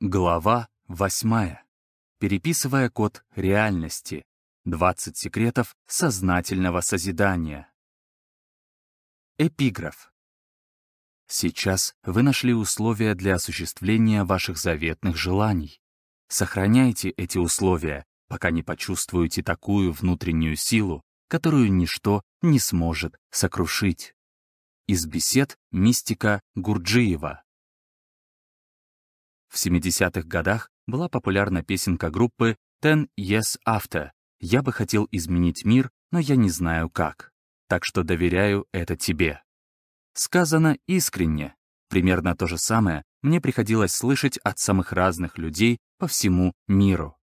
Глава 8. Переписывая код реальности. 20 секретов сознательного созидания. Эпиграф. Сейчас вы нашли условия для осуществления ваших заветных желаний. Сохраняйте эти условия, пока не почувствуете такую внутреннюю силу, которую ничто не сможет сокрушить. Из бесед мистика Гурджиева. В 70-х годах была популярна песенка группы Ten Yes After «Я бы хотел изменить мир, но я не знаю как, так что доверяю это тебе». Сказано искренне. Примерно то же самое мне приходилось слышать от самых разных людей по всему миру.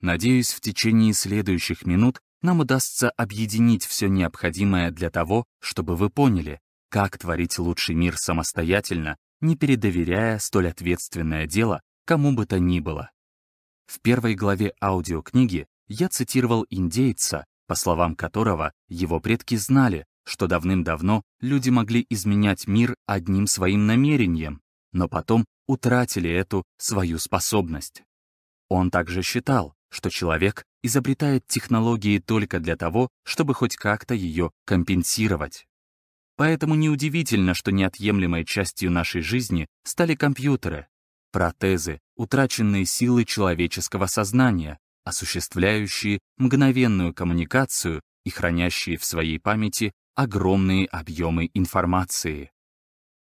Надеюсь, в течение следующих минут нам удастся объединить все необходимое для того, чтобы вы поняли, как творить лучший мир самостоятельно не передоверяя столь ответственное дело кому бы то ни было. В первой главе аудиокниги я цитировал индейца, по словам которого его предки знали, что давным-давно люди могли изменять мир одним своим намерением, но потом утратили эту свою способность. Он также считал, что человек изобретает технологии только для того, чтобы хоть как-то ее компенсировать. Поэтому неудивительно, что неотъемлемой частью нашей жизни стали компьютеры, протезы, утраченные силы человеческого сознания, осуществляющие мгновенную коммуникацию и хранящие в своей памяти огромные объемы информации.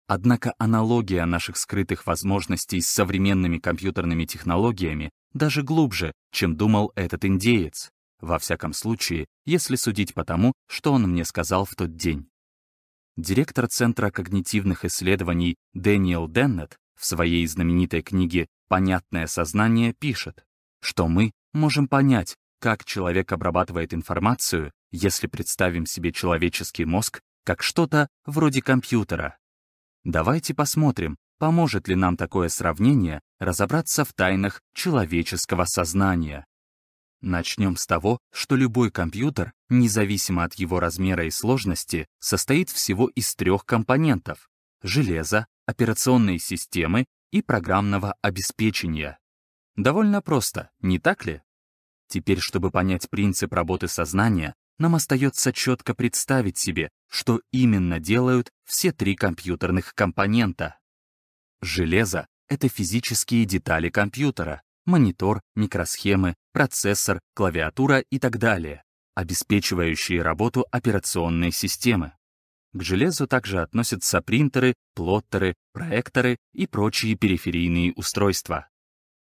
Однако аналогия наших скрытых возможностей с современными компьютерными технологиями даже глубже, чем думал этот индеец, во всяком случае, если судить по тому, что он мне сказал в тот день. Директор Центра когнитивных исследований Дэниел Деннет в своей знаменитой книге «Понятное сознание» пишет, что мы можем понять, как человек обрабатывает информацию, если представим себе человеческий мозг как что-то вроде компьютера. Давайте посмотрим, поможет ли нам такое сравнение разобраться в тайнах человеческого сознания. Начнем с того, что любой компьютер, независимо от его размера и сложности, состоит всего из трех компонентов — железа, операционной системы и программного обеспечения. Довольно просто, не так ли? Теперь, чтобы понять принцип работы сознания, нам остается четко представить себе, что именно делают все три компьютерных компонента. Железо — это физические детали компьютера, монитор, микросхемы, процессор, клавиатура и так далее, обеспечивающие работу операционной системы. К железу также относятся принтеры, плоттеры, проекторы и прочие периферийные устройства.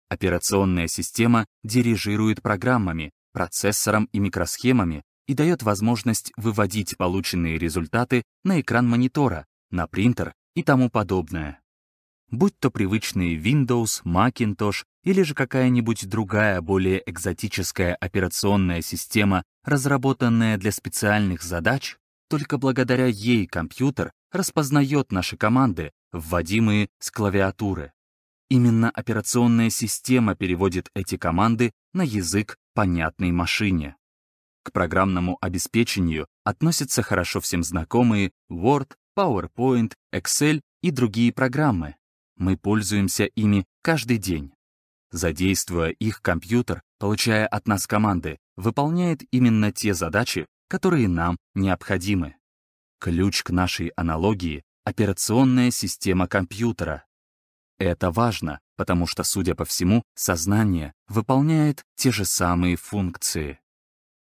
Операционная система дирижирует программами, процессором и микросхемами и дает возможность выводить полученные результаты на экран монитора, на принтер и тому подобное будь то привычные Windows, Macintosh или же какая-нибудь другая более экзотическая операционная система, разработанная для специальных задач, только благодаря ей компьютер распознает наши команды, вводимые с клавиатуры. Именно операционная система переводит эти команды на язык, понятной машине. К программному обеспечению относятся хорошо всем знакомые Word, PowerPoint, Excel и другие программы, мы пользуемся ими каждый день. Задействуя их, компьютер, получая от нас команды, выполняет именно те задачи, которые нам необходимы. Ключ к нашей аналогии — операционная система компьютера. Это важно, потому что, судя по всему, сознание выполняет те же самые функции.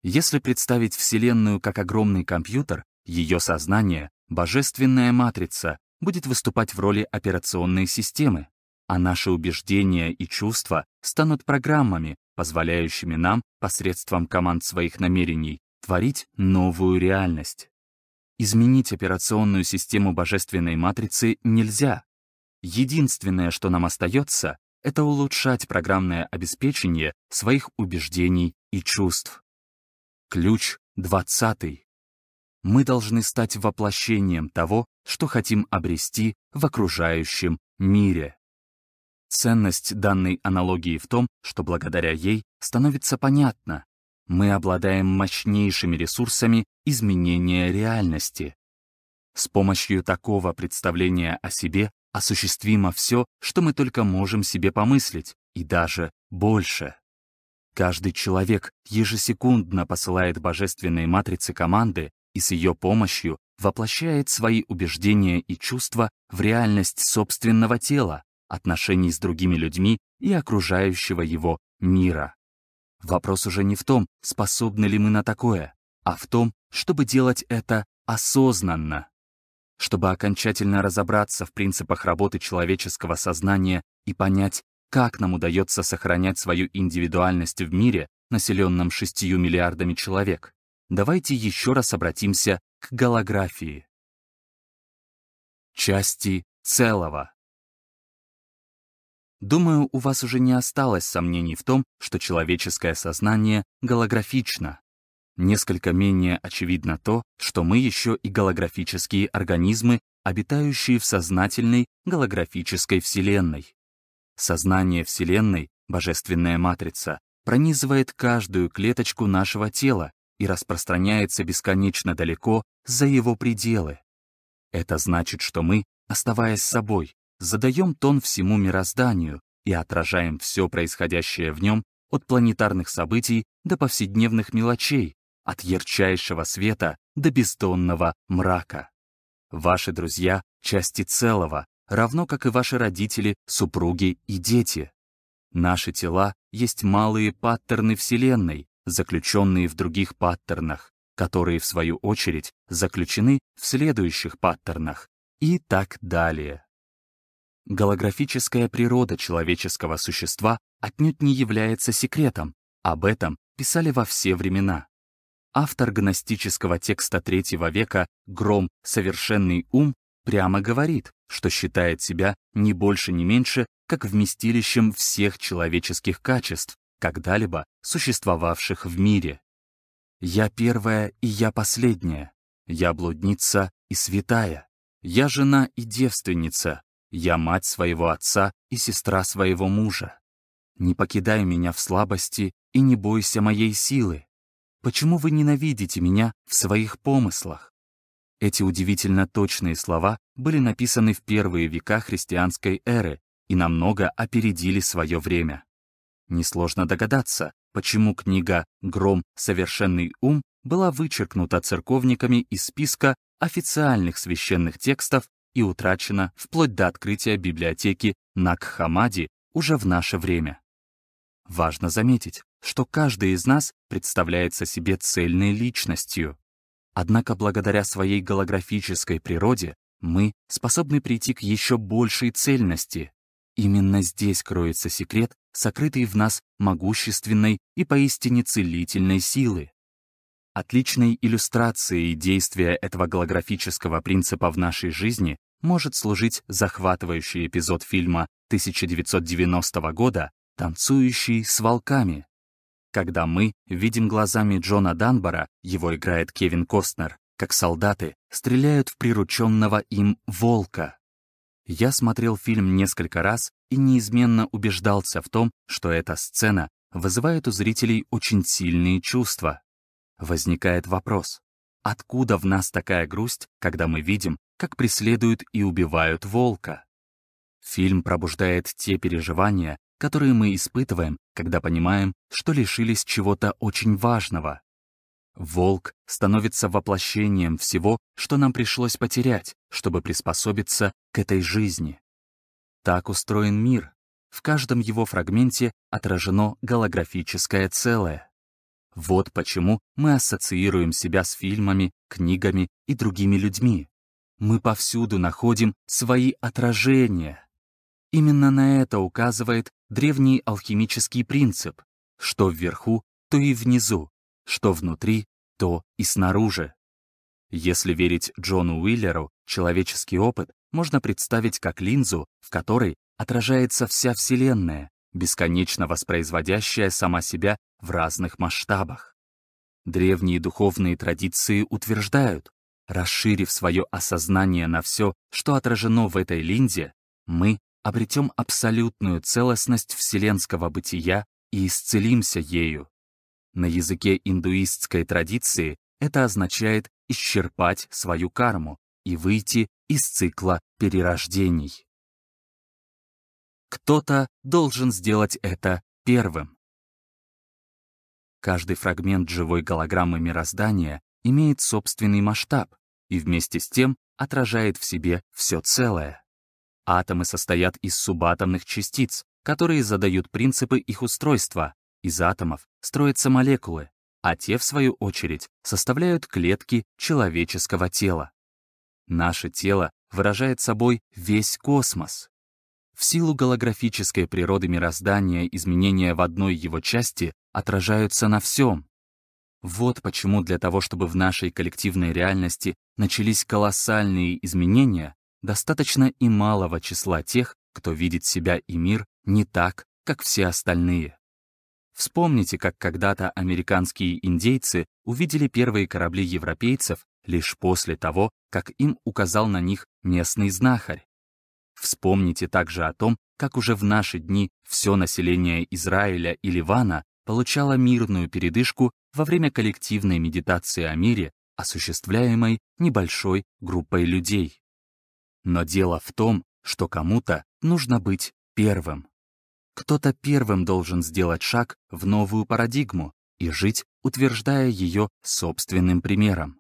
Если представить Вселенную как огромный компьютер, ее сознание — божественная матрица, будет выступать в роли операционной системы, а наши убеждения и чувства станут программами, позволяющими нам посредством команд своих намерений творить новую реальность. Изменить операционную систему божественной матрицы нельзя. Единственное, что нам остается, это улучшать программное обеспечение своих убеждений и чувств. Ключ 20 мы должны стать воплощением того, что хотим обрести в окружающем мире. Ценность данной аналогии в том, что благодаря ей становится понятно, мы обладаем мощнейшими ресурсами изменения реальности. С помощью такого представления о себе осуществимо все, что мы только можем себе помыслить, и даже больше. Каждый человек ежесекундно посылает божественные матрицы команды и с ее помощью воплощает свои убеждения и чувства в реальность собственного тела, отношений с другими людьми и окружающего его мира. Вопрос уже не в том, способны ли мы на такое, а в том, чтобы делать это осознанно. Чтобы окончательно разобраться в принципах работы человеческого сознания и понять, как нам удается сохранять свою индивидуальность в мире, населенном шестью миллиардами человек, давайте еще раз обратимся к голографии. Части целого. Думаю, у вас уже не осталось сомнений в том, что человеческое сознание голографично. Несколько менее очевидно то, что мы еще и голографические организмы, обитающие в сознательной голографической Вселенной. Сознание Вселенной, божественная матрица, пронизывает каждую клеточку нашего тела и распространяется бесконечно далеко за его пределы. Это значит, что мы, оставаясь собой, задаем тон всему мирозданию и отражаем все происходящее в нем от планетарных событий до повседневных мелочей, от ярчайшего света до бездонного мрака. Ваши друзья — части целого, равно как и ваши родители, супруги и дети. Наши тела есть малые паттерны Вселенной, заключенные в других паттернах, которые, в свою очередь, заключены в следующих паттернах и так далее. Голографическая природа человеческого существа отнюдь не является секретом, об этом писали во все времена. Автор гностического текста третьего века «Гром. Совершенный ум» прямо говорит, что считает себя не больше, не меньше, как вместилищем всех человеческих качеств, когда-либо существовавших в мире. «Я первая и я последняя, я блудница и святая, я жена и девственница, я мать своего отца и сестра своего мужа. Не покидай меня в слабости и не бойся моей силы. Почему вы ненавидите меня в своих помыслах? Эти удивительно точные слова были написаны в первые века христианской эры и намного опередили свое время. Несложно догадаться, почему книга «Гром. Совершенный ум» была вычеркнута церковниками из списка официальных священных текстов и утрачена вплоть до открытия библиотеки Накхамади уже в наше время. Важно заметить, что каждый из нас представляется себе цельной личностью. Однако благодаря своей голографической природе мы способны прийти к еще большей цельности. Именно здесь кроется секрет, сокрытый в нас могущественной и поистине целительной силы. Отличной иллюстрацией действия этого голографического принципа в нашей жизни может служить захватывающий эпизод фильма 1990 года «Танцующий с волками». Когда мы видим глазами Джона Данбора, его играет Кевин Костнер, как солдаты стреляют в прирученного им волка. Я смотрел фильм несколько раз и неизменно убеждался в том, что эта сцена вызывает у зрителей очень сильные чувства. Возникает вопрос, откуда в нас такая грусть, когда мы видим, как преследуют и убивают волка? Фильм пробуждает те переживания, которые мы испытываем, когда понимаем, что лишились чего-то очень важного. Волк становится воплощением всего, что нам пришлось потерять, чтобы приспособиться к этой жизни. Так устроен мир. В каждом его фрагменте отражено голографическое целое. Вот почему мы ассоциируем себя с фильмами, книгами и другими людьми. Мы повсюду находим свои отражения. Именно на это указывает древний алхимический принцип, что вверху, то и внизу, что внутри, то и снаружи. Если верить Джону Уиллеру, человеческий опыт можно представить как линзу, в которой отражается вся Вселенная, бесконечно воспроизводящая сама себя в разных масштабах. Древние духовные традиции утверждают, расширив свое осознание на все, что отражено в этой линзе, мы обретем абсолютную целостность вселенского бытия и исцелимся ею. На языке индуистской традиции это означает исчерпать свою карму и выйти из цикла перерождений. Кто-то должен сделать это первым. Каждый фрагмент живой голограммы мироздания имеет собственный масштаб и вместе с тем отражает в себе все целое. Атомы состоят из субатомных частиц, которые задают принципы их устройства. Из атомов строятся молекулы, а те, в свою очередь, составляют клетки человеческого тела. Наше тело выражает собой весь космос. В силу голографической природы мироздания изменения в одной его части отражаются на всем. Вот почему для того, чтобы в нашей коллективной реальности начались колоссальные изменения, достаточно и малого числа тех, кто видит себя и мир не так, как все остальные. Вспомните, как когда-то американские индейцы увидели первые корабли европейцев лишь после того, как им указал на них местный знахарь. Вспомните также о том, как уже в наши дни все население Израиля и Ливана получало мирную передышку во время коллективной медитации о мире, осуществляемой небольшой группой людей. Но дело в том, что кому-то нужно быть первым. Кто-то первым должен сделать шаг в новую парадигму и жить, утверждая ее собственным примером.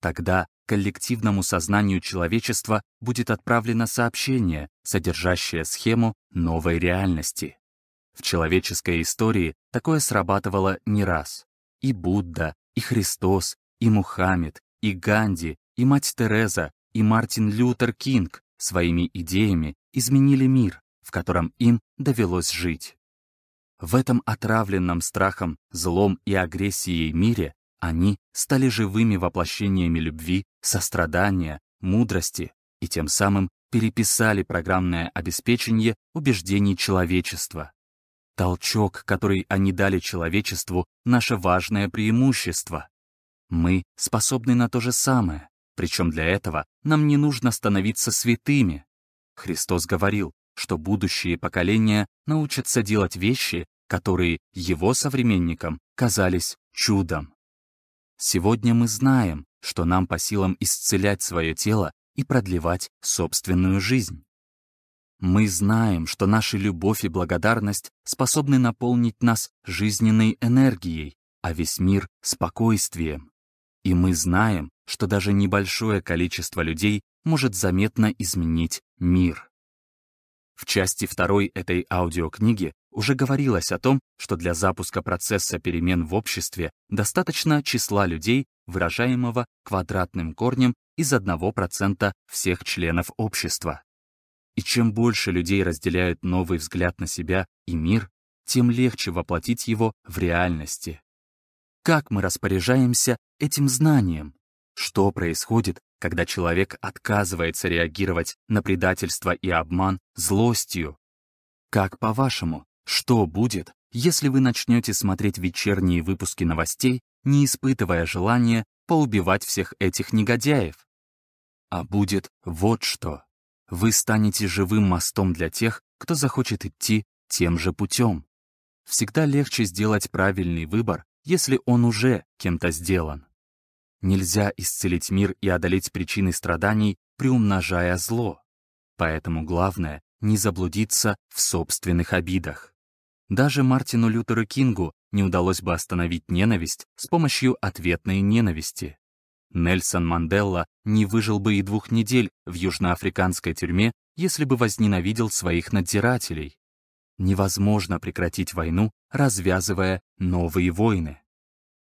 Тогда коллективному сознанию человечества будет отправлено сообщение, содержащее схему новой реальности. В человеческой истории такое срабатывало не раз. И Будда, и Христос, и Мухаммед, и Ганди, и мать Тереза, и Мартин Лютер Кинг своими идеями изменили мир, в котором им довелось жить. В этом отравленном страхом, злом и агрессией мире они стали живыми воплощениями любви, сострадания, мудрости и тем самым переписали программное обеспечение убеждений человечества. Толчок, который они дали человечеству, наше важное преимущество. Мы способны на то же самое, причем для этого нам не нужно становиться святыми. Христос говорил, что будущие поколения научатся делать вещи, которые его современникам казались чудом. Сегодня мы знаем, что нам по силам исцелять свое тело и продлевать собственную жизнь. Мы знаем, что наша любовь и благодарность способны наполнить нас жизненной энергией, а весь мир — спокойствием. И мы знаем, что даже небольшое количество людей может заметно изменить мир. В части второй этой аудиокниги уже говорилось о том, что для запуска процесса перемен в обществе достаточно числа людей, выражаемого квадратным корнем из 1% всех членов общества. И чем больше людей разделяют новый взгляд на себя и мир, тем легче воплотить его в реальности. Как мы распоряжаемся этим знанием? Что происходит, когда человек отказывается реагировать на предательство и обман злостью? Как по-вашему, что будет, если вы начнете смотреть вечерние выпуски новостей, не испытывая желания поубивать всех этих негодяев? А будет вот что. Вы станете живым мостом для тех, кто захочет идти тем же путем. Всегда легче сделать правильный выбор, если он уже кем-то сделан. Нельзя исцелить мир и одолеть причины страданий, приумножая зло. Поэтому главное — не заблудиться в собственных обидах. Даже Мартину Лютеру Кингу не удалось бы остановить ненависть с помощью ответной ненависти. Нельсон Манделла не выжил бы и двух недель в южноафриканской тюрьме, если бы возненавидел своих надзирателей. Невозможно прекратить войну, развязывая новые войны.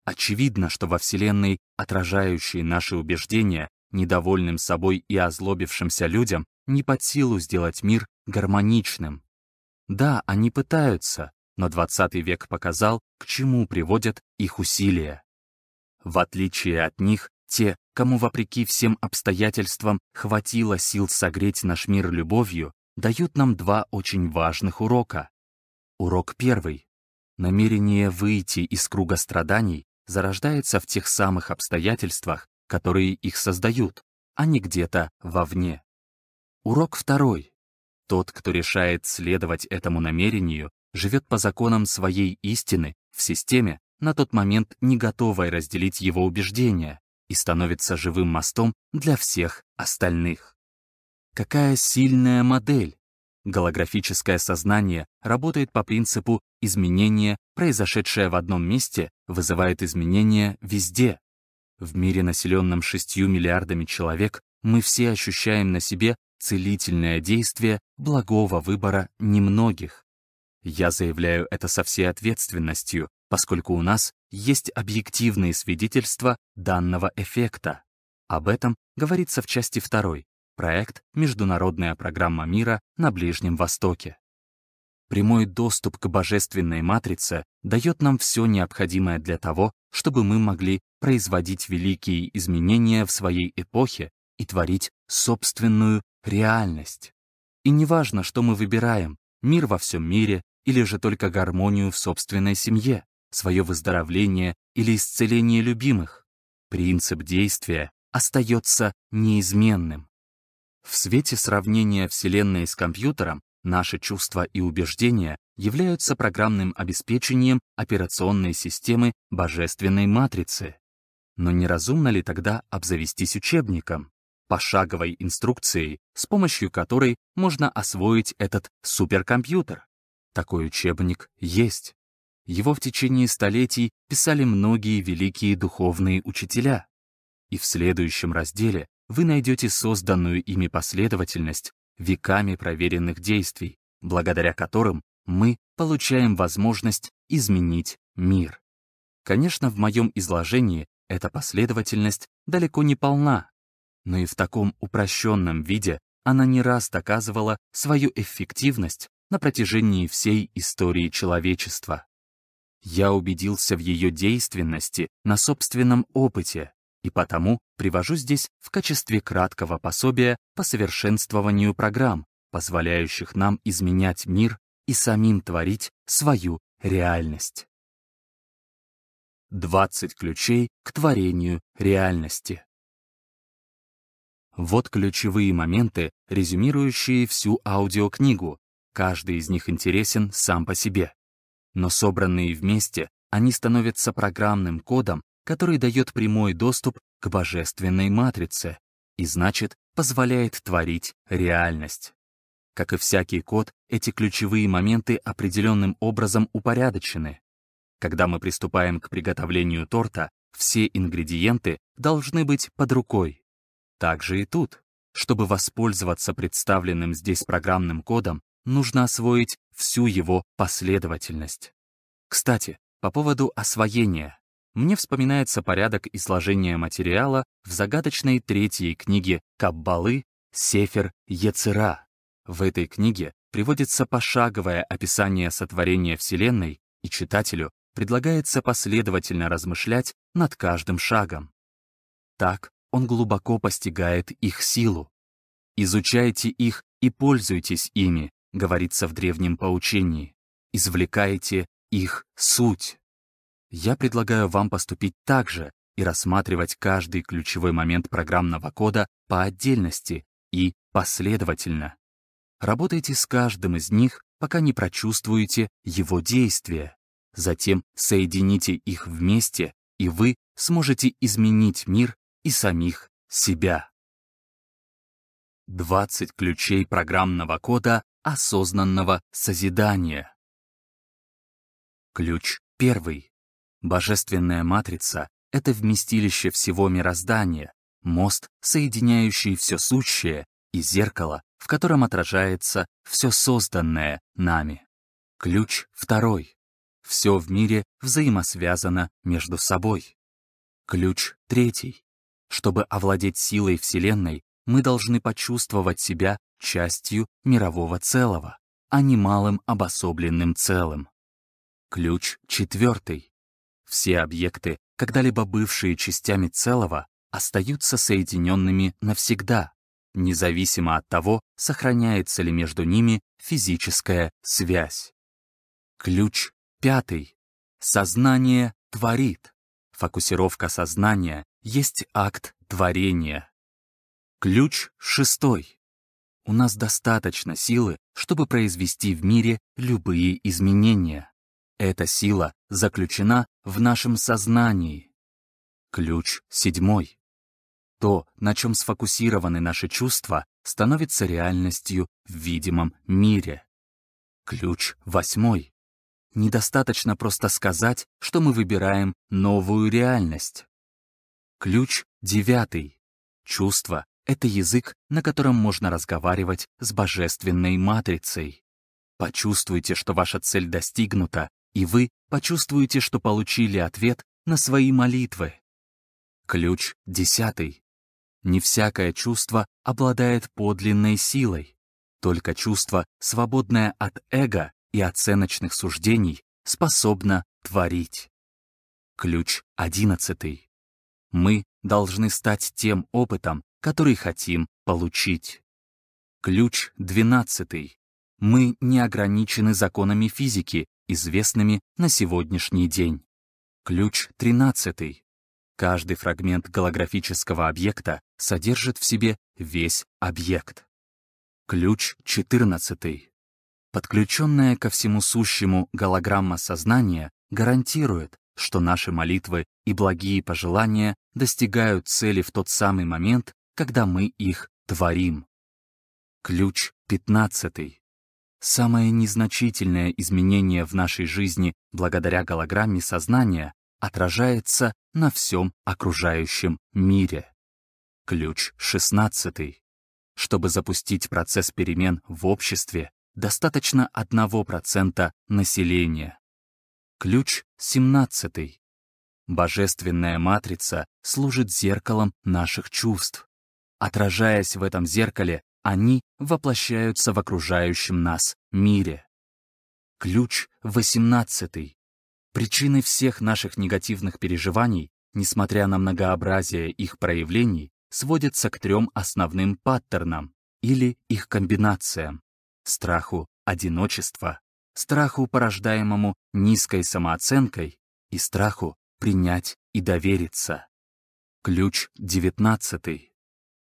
Очевидно, что во Вселенной, отражающей наши убеждения, недовольным собой и озлобившимся людям, не под силу сделать мир гармоничным. Да, они пытаются, но 20 век показал, к чему приводят их усилия. В отличие от них, те, кому вопреки всем обстоятельствам хватило сил согреть наш мир любовью, дают нам два очень важных урока. Урок первый. Намерение выйти из круга страданий зарождается в тех самых обстоятельствах, которые их создают, а не где-то вовне. Урок второй. Тот, кто решает следовать этому намерению, живет по законам своей истины в системе, на тот момент не готовой разделить его убеждения, и становится живым мостом для всех остальных. Какая сильная модель! Голографическое сознание работает по принципу изменения, произошедшее в одном месте, вызывает изменения везде. В мире, населенном шестью миллиардами человек, мы все ощущаем на себе целительное действие благого выбора немногих. Я заявляю это со всей ответственностью, поскольку у нас есть объективные свидетельства данного эффекта. Об этом говорится в части 2, проект «Международная программа мира на Ближнем Востоке». Прямой доступ к божественной матрице дает нам все необходимое для того, чтобы мы могли производить великие изменения в своей эпохе и творить собственную реальность. И неважно, что мы выбираем, мир во всем мире или же только гармонию в собственной семье, свое выздоровление или исцеление любимых, принцип действия остается неизменным. В свете сравнения Вселенной с компьютером наши чувства и убеждения являются программным обеспечением операционной системы божественной матрицы. Но неразумно ли тогда обзавестись учебником, пошаговой инструкцией, с помощью которой можно освоить этот суперкомпьютер? Такой учебник есть. Его в течение столетий писали многие великие духовные учителя. И в следующем разделе вы найдете созданную ими последовательность веками проверенных действий, благодаря которым мы получаем возможность изменить мир. Конечно, в моем изложении эта последовательность далеко не полна, но и в таком упрощенном виде она не раз доказывала свою эффективность на протяжении всей истории человечества. Я убедился в ее действенности на собственном опыте и потому привожу здесь в качестве краткого пособия по совершенствованию программ, позволяющих нам изменять мир и самим творить свою реальность. 20 ключей к творению реальности. Вот ключевые моменты, резюмирующие всю аудиокнигу. Каждый из них интересен сам по себе. Но собранные вместе, они становятся программным кодом, который дает прямой доступ к божественной матрице и, значит, позволяет творить реальность. Как и всякий код, эти ключевые моменты определенным образом упорядочены. Когда мы приступаем к приготовлению торта, все ингредиенты должны быть под рукой. Так же и тут. Чтобы воспользоваться представленным здесь программным кодом, нужно освоить всю его последовательность. Кстати, по поводу освоения мне вспоминается порядок изложения материала в загадочной третьей книге Каббалы «Сефер Ецера». В этой книге приводится пошаговое описание сотворения Вселенной, и читателю предлагается последовательно размышлять над каждым шагом. Так он глубоко постигает их силу. «Изучайте их и пользуйтесь ими», говорится в древнем поучении. «Извлекайте их суть». Я предлагаю вам поступить так же и рассматривать каждый ключевой момент программного кода по отдельности и последовательно. Работайте с каждым из них, пока не прочувствуете его действия. Затем соедините их вместе, и вы сможете изменить мир и самих себя. 20 ключей программного кода осознанного созидания. Ключ первый. Божественная матрица — это вместилище всего мироздания, мост, соединяющий все сущее, и зеркало, в котором отражается все созданное нами. Ключ второй. Все в мире взаимосвязано между собой. Ключ третий. Чтобы овладеть силой Вселенной, мы должны почувствовать себя частью мирового целого, а не малым обособленным целым. Ключ четвертый. Все объекты, когда-либо бывшие частями целого, остаются соединенными навсегда, независимо от того, сохраняется ли между ними физическая связь. Ключ пятый. Сознание творит. Фокусировка сознания есть акт творения. Ключ шестой. У нас достаточно силы, чтобы произвести в мире любые изменения. Эта сила заключена в нашем сознании. Ключ седьмой. То, на чем сфокусированы наши чувства, становится реальностью в видимом мире. Ключ восьмой. Недостаточно просто сказать, что мы выбираем новую реальность. Ключ девятый. Чувство — это язык, на котором можно разговаривать с божественной матрицей. Почувствуйте, что ваша цель достигнута, и вы почувствуете, что получили ответ на свои молитвы. Ключ десятый. Не всякое чувство обладает подлинной силой. Только чувство, свободное от эго и оценочных суждений, способно творить. Ключ одиннадцатый. Мы должны стать тем опытом, который хотим получить. Ключ двенадцатый. Мы не ограничены законами физики, известными на сегодняшний день. Ключ тринадцатый. Каждый фрагмент голографического объекта содержит в себе весь объект. Ключ 14. Подключенная ко всему сущему голограмма сознания гарантирует, что наши молитвы и благие пожелания достигают цели в тот самый момент, когда мы их творим. Ключ 15. Самое незначительное изменение в нашей жизни благодаря голограмме сознания отражается на всем окружающем мире. Ключ 16. Чтобы запустить процесс перемен в обществе, достаточно 1% населения. Ключ 17. Божественная матрица служит зеркалом наших чувств. Отражаясь в этом зеркале, они воплощаются в окружающем нас мире. Ключ 18. Причиной всех наших негативных переживаний, несмотря на многообразие их проявлений, сводится к трем основным паттернам или их комбинациям — страху одиночества, страху, порождаемому низкой самооценкой, и страху принять и довериться. Ключ девятнадцатый.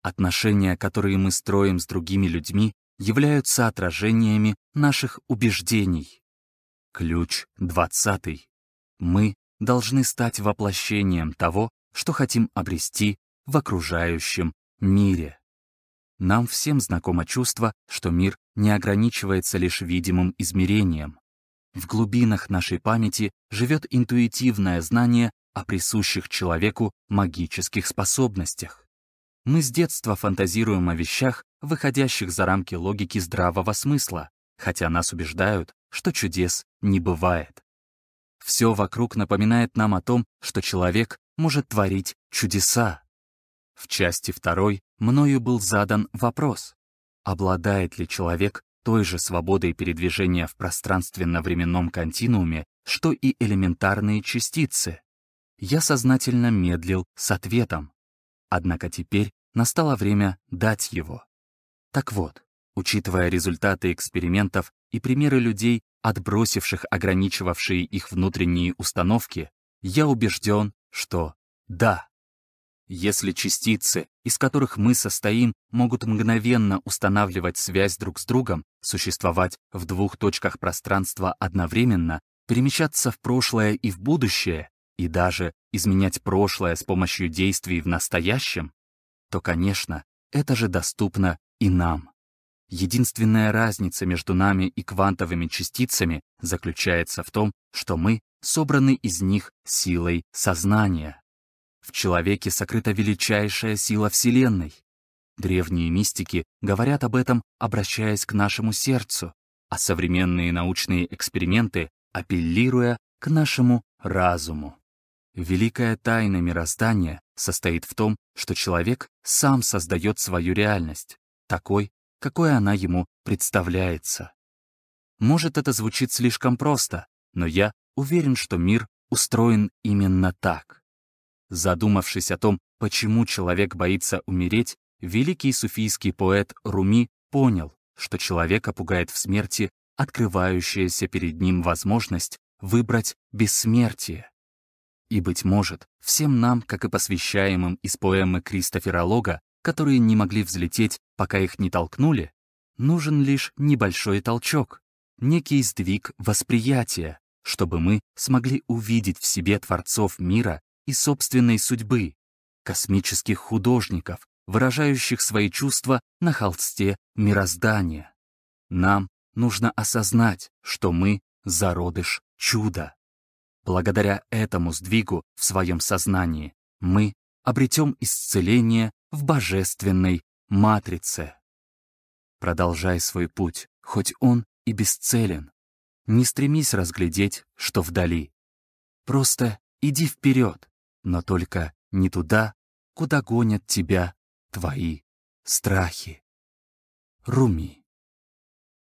Отношения, которые мы строим с другими людьми, являются отражениями наших убеждений. Ключ двадцатый. Мы должны стать воплощением того, что хотим обрести в окружающем мире. Нам всем знакомо чувство, что мир не ограничивается лишь видимым измерением. В глубинах нашей памяти живет интуитивное знание о присущих человеку магических способностях. Мы с детства фантазируем о вещах, выходящих за рамки логики здравого смысла, хотя нас убеждают, что чудес не бывает. Все вокруг напоминает нам о том, что человек может творить чудеса. В части второй мною был задан вопрос, обладает ли человек той же свободой передвижения в пространственно-временном континууме, что и элементарные частицы. Я сознательно медлил с ответом. Однако теперь настало время дать его. Так вот, учитывая результаты экспериментов и примеры людей, отбросивших ограничивавшие их внутренние установки, я убежден, что да. Если частицы, из которых мы состоим, могут мгновенно устанавливать связь друг с другом, существовать в двух точках пространства одновременно, перемещаться в прошлое и в будущее, и даже изменять прошлое с помощью действий в настоящем, то, конечно, это же доступно и нам. Единственная разница между нами и квантовыми частицами заключается в том, что мы собраны из них силой сознания. В человеке сокрыта величайшая сила Вселенной. Древние мистики говорят об этом, обращаясь к нашему сердцу, а современные научные эксперименты апеллируя к нашему разуму. Великая тайна мироздания состоит в том, что человек сам создает свою реальность, такой, какой она ему представляется. Может, это звучит слишком просто, но я уверен, что мир устроен именно так. Задумавшись о том, почему человек боится умереть, великий суфийский поэт Руми понял, что человека пугает в смерти открывающаяся перед ним возможность выбрать бессмертие. И, быть может, всем нам, как и посвящаемым из поэмы Кристофера Лога, которые не могли взлететь, пока их не толкнули, нужен лишь небольшой толчок, некий сдвиг восприятия, чтобы мы смогли увидеть в себе творцов мира и собственной судьбы, космических художников, выражающих свои чувства на холсте мироздания. Нам нужно осознать, что мы — зародыш чуда. Благодаря этому сдвигу в своем сознании мы обретем исцеление в божественной матрице. Продолжай свой путь, хоть он и бесцелен. Не стремись разглядеть, что вдали. Просто иди вперед, но только не туда, куда гонят тебя твои страхи. Руми.